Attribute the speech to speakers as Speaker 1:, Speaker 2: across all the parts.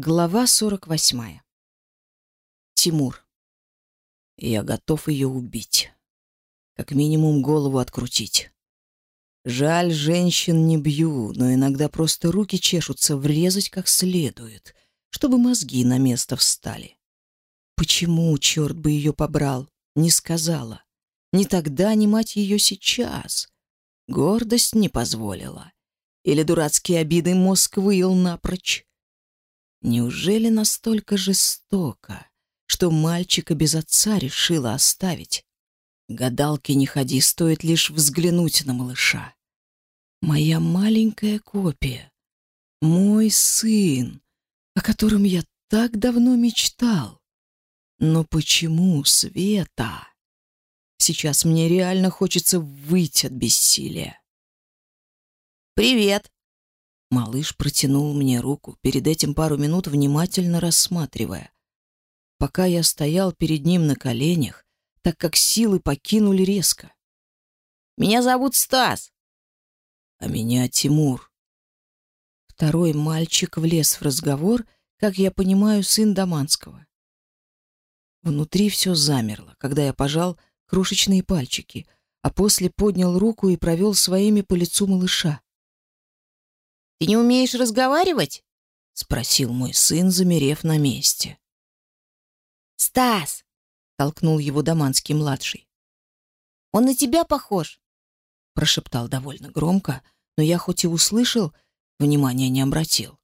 Speaker 1: Глава 48. Тимур. Я готов ее убить. Как минимум голову открутить. Жаль, женщин не бью, но иногда просто руки чешутся врезать как следует, чтобы мозги на место встали. Почему, черт бы ее побрал, не сказала. Ни тогда, ни мать ее сейчас. Гордость не позволила. Или дурацкие обиды мозг выел напрочь. Неужели настолько жестоко, что мальчика без отца решила оставить? Гадалки не ходи, стоит лишь взглянуть на малыша. Моя маленькая копия, мой сын, о котором я так давно мечтал. Но почему Света? Сейчас мне реально хочется выйти от бессилия. «Привет!» Малыш протянул мне руку, перед этим пару минут внимательно рассматривая. Пока я стоял перед ним на коленях, так как силы покинули резко. «Меня зовут Стас!» «А меня Тимур!» Второй мальчик влез в разговор, как я понимаю, сын Даманского. Внутри все замерло, когда я пожал крошечные пальчики, а после поднял руку и провел своими по лицу малыша. Ты не умеешь разговаривать? спросил мой сын, замерев на месте. Стас, толкнул его Даманский младший. Он на тебя похож, прошептал довольно громко, но я хоть и услышал, внимания не обратил.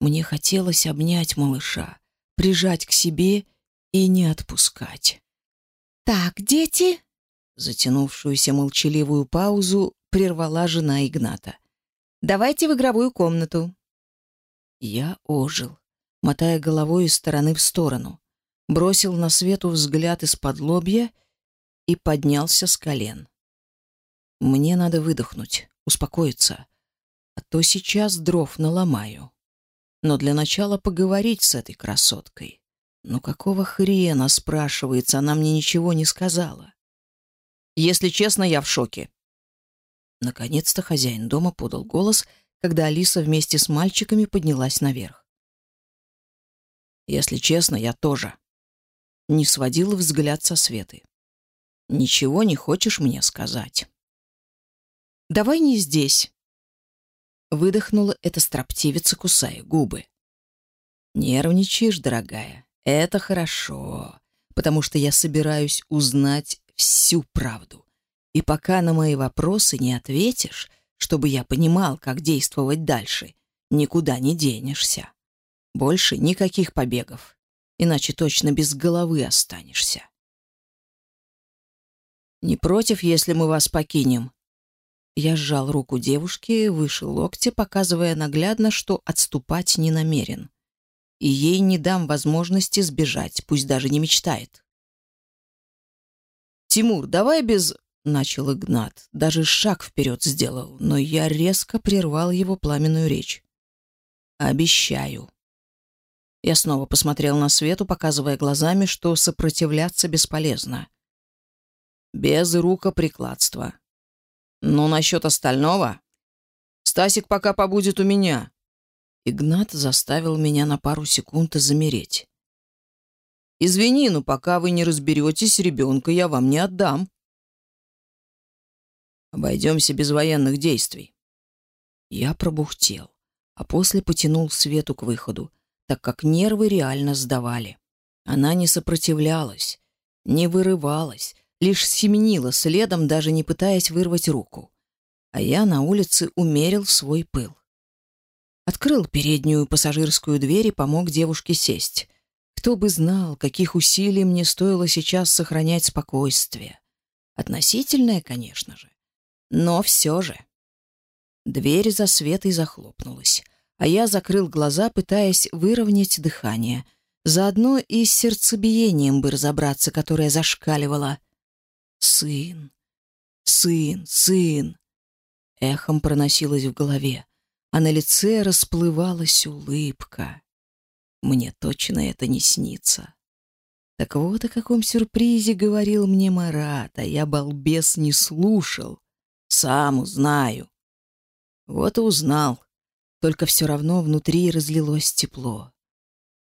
Speaker 1: Мне хотелось обнять малыша, прижать к себе и не отпускать. Так, дети, затянувшуюся молчаливую паузу прервала жена Игната. Давайте в игровую комнату». Я ожил, мотая головой из стороны в сторону, бросил на свету взгляд из-под лобья и поднялся с колен. «Мне надо выдохнуть, успокоиться, а то сейчас дров наломаю. Но для начала поговорить с этой красоткой. Ну какого хрена, спрашивается, она мне ничего не сказала?» «Если честно, я в шоке», Наконец-то хозяин дома подал голос, когда Алиса вместе с мальчиками поднялась наверх. Если честно, я тоже. Не сводила взгляд со Светы. Ничего не хочешь мне сказать? Давай не здесь. Выдохнула эта строптивица, кусая губы. Нервничаешь, дорогая. Это хорошо, потому что я собираюсь узнать всю правду. И пока на мои вопросы не ответишь, чтобы я понимал, как действовать дальше, никуда не денешься. Больше никаких побегов, иначе точно без головы останешься. «Не против, если мы вас покинем?» Я сжал руку девушки, выше локти, показывая наглядно, что отступать не намерен. И ей не дам возможности сбежать, пусть даже не мечтает. «Тимур, давай без...» начал Игнат, даже шаг вперед сделал, но я резко прервал его пламенную речь. Обещаю. Я снова посмотрел на Свету, показывая глазами, что сопротивляться бесполезно. Без рукоприкладства. Но насчет остального... Стасик пока побудет у меня. Игнат заставил меня на пару секунд замереть. «Извини, но пока вы не разберетесь, ребенка я вам не отдам». Обойдемся без военных действий. Я пробухтел, а после потянул Свету к выходу, так как нервы реально сдавали. Она не сопротивлялась, не вырывалась, лишь семенила следом, даже не пытаясь вырвать руку. А я на улице умерил свой пыл. Открыл переднюю пассажирскую дверь и помог девушке сесть. Кто бы знал, каких усилий мне стоило сейчас сохранять спокойствие. Относительное, конечно же. Но все же. Дверь за Светой захлопнулась, а я закрыл глаза, пытаясь выровнять дыхание. Заодно и с сердцебиением бы разобраться, которое зашкаливало. «Сын! Сын! Сын!» Эхом проносилось в голове, а на лице расплывалась улыбка. Мне точно это не снится. Так вот о каком сюрпризе говорил мне Марат, а я, балбес, не слушал. Сам узнаю. Вот и узнал. Только все равно внутри разлилось тепло.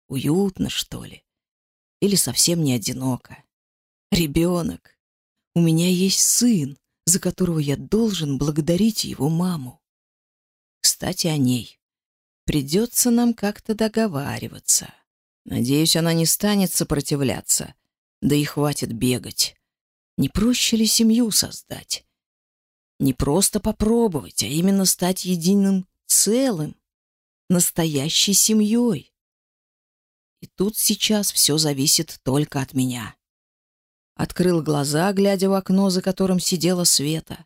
Speaker 1: Уютно, что ли? Или совсем не одиноко? Ребенок. У меня есть сын, за которого я должен благодарить его маму. Кстати, о ней. Придется нам как-то договариваться. Надеюсь, она не станет сопротивляться. Да и хватит бегать. Не проще ли семью создать? Не просто попробовать, а именно стать единым целым, настоящей семьей. И тут сейчас все зависит только от меня. Открыл глаза, глядя в окно, за которым сидела Света.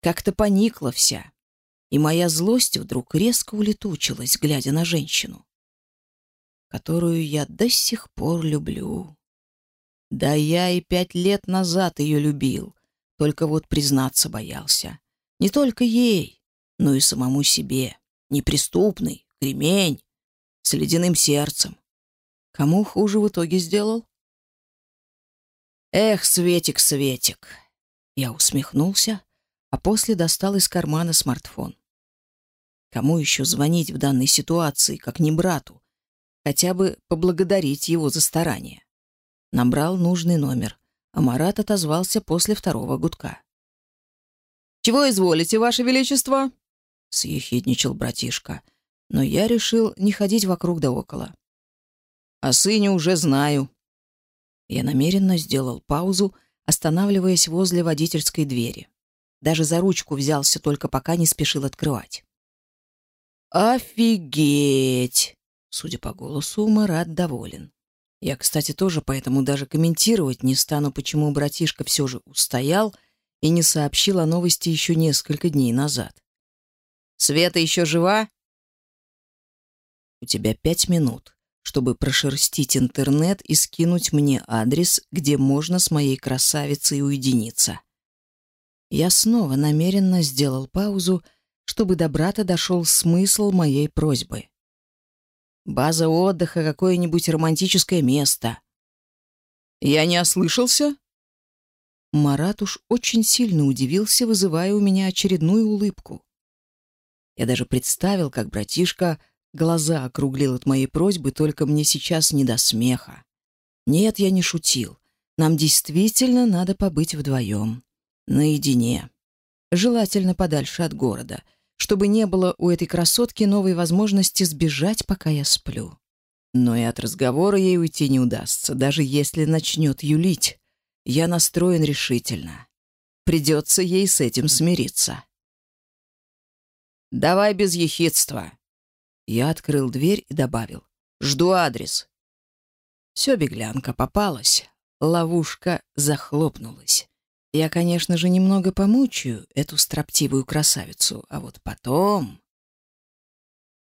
Speaker 1: Как-то поникла вся, и моя злость вдруг резко улетучилась, глядя на женщину, которую я до сих пор люблю. Да я и пять лет назад ее любил, только вот признаться боялся. Не только ей, но и самому себе. Неприступный, кремень, с ледяным сердцем. Кому хуже в итоге сделал? «Эх, Светик, Светик!» Я усмехнулся, а после достал из кармана смартфон. Кому еще звонить в данной ситуации, как не брату? Хотя бы поблагодарить его за старание. Набрал нужный номер. а Марат отозвался после второго гудка. «Чего изволите, Ваше Величество?» — съехидничал братишка, но я решил не ходить вокруг да около. «О сыне уже знаю», я намеренно сделал паузу, останавливаясь возле водительской двери. Даже за ручку взялся, только пока не спешил открывать. «Офигеть!» Судя по голосу, Марат доволен. Я, кстати, тоже поэтому даже комментировать не стану, почему братишка все же устоял и не сообщил о новости еще несколько дней назад. «Света еще жива?» «У тебя пять минут чтобы прошерстить интернет и скинуть мне адрес, где можно с моей красавицей уединиться. Я снова намеренно сделал паузу, чтобы до брата дошел смысл моей просьбы. База отдыха, какое-нибудь романтическое место. Я не ослышался? Марат уж очень сильно удивился, вызывая у меня очередную улыбку. Я даже представил, как братишка Глаза округлил от моей просьбы, только мне сейчас не до смеха. Нет, я не шутил. Нам действительно надо побыть вдвоем. Наедине. Желательно подальше от города, чтобы не было у этой красотки новой возможности сбежать, пока я сплю. Но и от разговора ей уйти не удастся, даже если начнет юлить. Я настроен решительно. Придется ей с этим смириться. «Давай без ехидства», я открыл дверь и добавил. «Жду адрес». Все, беглянка попалась. Ловушка захлопнулась. Я, конечно же, немного помучаю эту строптивую красавицу, а вот потом...